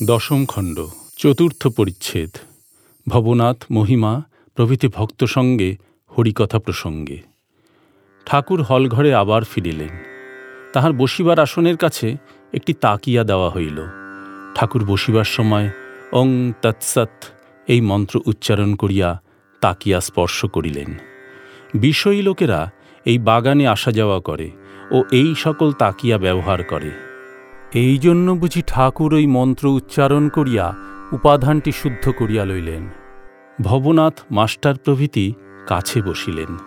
দশম খণ্ড, চতুর্থ পরিচ্ছেদ, ভবনাথ মহিমা প্রভৃতি ভক্ত সঙ্গে, হরিকথা প্রসঙ্গে। ঠাকুর হলঘরে আবার ফিরিলেন। তাহার বসিবার আসনের কাছে একটি তাকিয়া দেওয়া হইল। ঠাকুর বসিবার সময় অং তৎসৎ এই মন্ত্র উচ্চারণ করিয়া তাকিয়া স্পর্শ করিলেন। বিষয়ী লোকেরা এই বাগানে আসা যাওয়া করে ও এই সকল তাকিয়া ব্যবহার করে। এই জন্য বুঝি ঠাকুর ওই মন্ত্র উচ্চারণ করিয়া উপাধানটি শুদ্ধ করিয়া লইলেন। ভবনাথ মাস্টার প্রভৃতি কাছে বসিলেন।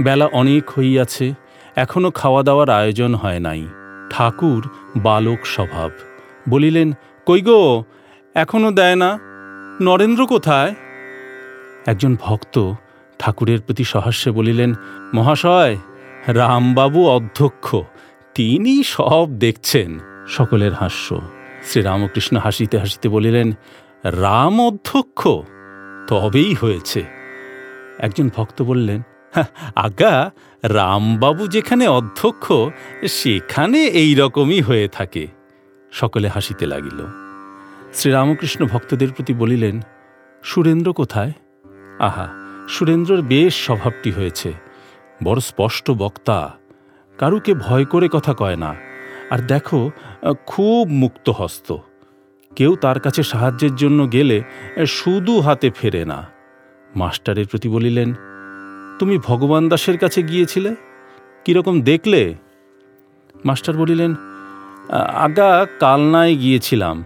বেলা অনেক হইয়াছে, এখনও খাওয়া দাওয়ার আয়োজন হয় নাই। ঠাকুর বালক স্বভাব। বলিলেন, কই গো, এখনও দেয় না? নরেন্দ্র কোথায়? একজন ভক্ত ঠাকুরের প্রতি সহাস্যে বলিলেন, মহাশয়, রামবাবু অধ্যক্ষ তিনি সব দেখছেন। সকলের হাস্য। শ্রীরামকৃষ্ণ হাসিতে হাসিতে বলিলেন রাম অধ্যক্ষ তবেই হয়েছে। একজন ভক্ত বললেন "হ্যাঁ, আজ্ঞা রামবাবু যেখানে অধ্যক্ষ সেখানে এই রকমই হয়ে থাকে। সকলে হাসিতে লাগিল। শ্রীরামকৃষ্ণ ভক্তদের প্রতি বলিলেন সুরেন্দ্র কোথায়? আহা সুরেন্দ্রর বেশ স্বভাবটি হয়েছে। বড় স্পষ্ট বক্তা। কারুকে ভয় করে কথা কয় না। আর দেখো, খুব মুক্ত হস্ত কেউ তার কাছে সাহায্যের জন্য গেলে শুধু হাতে ফেরে না। মাস্টারের প্রতি বলিলেন, তুমি ভগবান দাসের কাছে গিয়েছিলে? কীরকম দেখলে? মাস্টার বলিলেন, আগা কালনায় গিয়েছিলাম।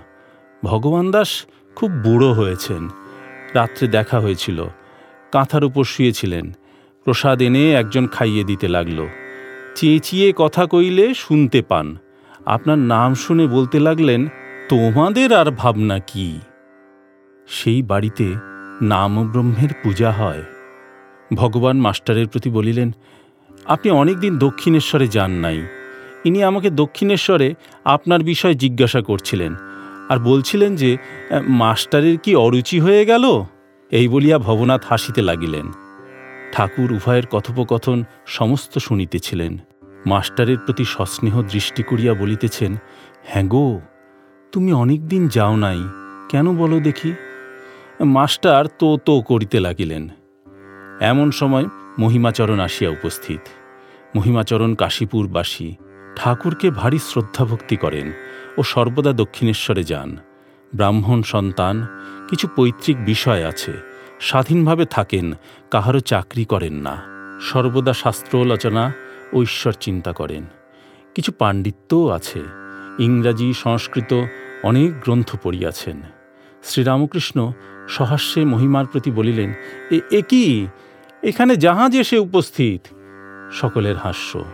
ভগবান দাস খুব বুড়ো হয়েছেন। রাত্রে দেখা হয়েছিল। কাঁথার উপর শুয়েছিলেন। প্রসাদ এনে একজন খাইয়ে দিতে লাগল। চেঁচিয়ে কথা কইলে শুনতে পান। আপনার নাম শুনে বলতে লাগলেন, তোমাদের আর ভাবনা কি? সেই বাড়িতে নামব্রহ্মের পূজা হয়। ভগবান মাস্টারের প্রতি বলিলেন, আপনি অনেকদিন দক্ষিণেশ্বরে যান নাই। ইনি আমাকে দক্ষিণেশ্বরে আপনার বিষয়ে জিজ্ঞাসা করছিলেন আর বলছিলেন যে, মাস্টারের কি অরুচি হয়ে গেল? এই বলিয়া ভবনাথ হাসিতে লাগিলেন। ঠাকুর উভয়ের কথোপকথন সমস্ত শুনিতেছিলেন। মাস্টারের প্রতি সস্নেহ দৃষ্টি করিয়া বলিতেছেন হ্যাঁ গো, তুমি অনেক দিন যাও নাই, কেন বলো দেখি? মাস্টার তো তো করিতে লাগিলেন। এমন সময় মহিমাচরণ আসিয়া উপস্থিত। মহিমাচরণ কাশীপুরবাসী ঠাকুরকে ভারী শ্রদ্ধাভক্তি করেন ও সর্বদা দক্ষিণেশ্বরে যান। ব্রাহ্মণ সন্তান, কিছু পৈতৃক বিষয় আছে, স্বাধীনভাবে থাকেন, কাহারও চাকরি করেন না। সর্বদা শাস্ত্রলোচনা ঈশ্বর চিন্তা করেন। কিছু পাণ্ডিত্যও আছে। ইংরাজি, সংস্কৃত অনেক গ্রন্থ পড়িয়াছেন। শ্রীরামকৃষ্ণ সহাস্যে মহিমার প্রতি বলিলেন, এ কি? এখানে জাহাজ এসে উপস্থিত? সকলের হাস্য।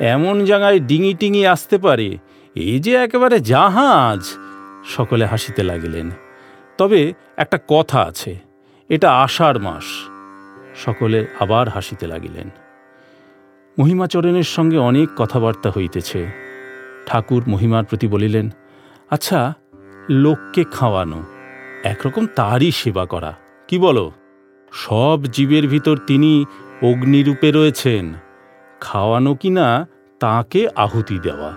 এমন জায়গায় ডিঙি টিঙি আসতে পারে। এই যে একেবারে জাহাজ! সকলে হাসিতে লাগিলেন। তবে একটা কথা আছে, এটা আষাঢ় মাস। সকলে আবার হাসিতে লাগিলেন। মহিমাচরণের সঙ্গে অনেক কথাবার্তা হইতেছে। ঠাকুর মহিমার প্রতি বলিলেন আচ্ছা লোককে খাওয়ানো, একরকম তারই সেবা করা, কি বলো? সব জীবের ভিতর তিনি অগ্নিরূপে রয়েছেন, খাওয়ানো কিনা তাকে আহুতি দেওয়া।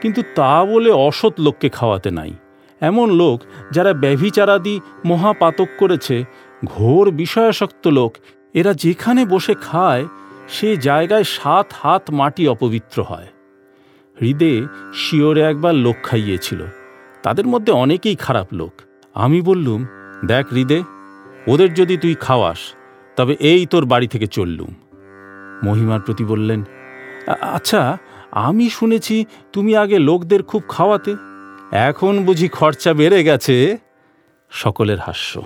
কিন্তু তা বলে অসৎ লোককে খাওয়াতে নাই। এমন লোক যারা ব্যভিচারাদি মহাপাতক করেছে, ঘোর বিষয়াসক্ত লোক, এরা যেখানে বসে খায় সে জায়গায় সাত হাত মাটি অপবিত্র হয়। হৃদে শিওরে একবার লোক খাইয়েছিল। তাদের মধ্যে অনেকেই খারাপ লোক। আমি বললুম, দেখ হৃদে, ওদের যদি তুই খাওয়াস, তবে এই তোর বাড়ি থেকে চললুম। মহিমার প্রতি বললেন আচ্ছা আমি শুনেছি তুমি আগে লোকদের খুব খাওয়াতে। এখন বুঝি খরচা বেড়ে গেছে? সকলের হাস্য।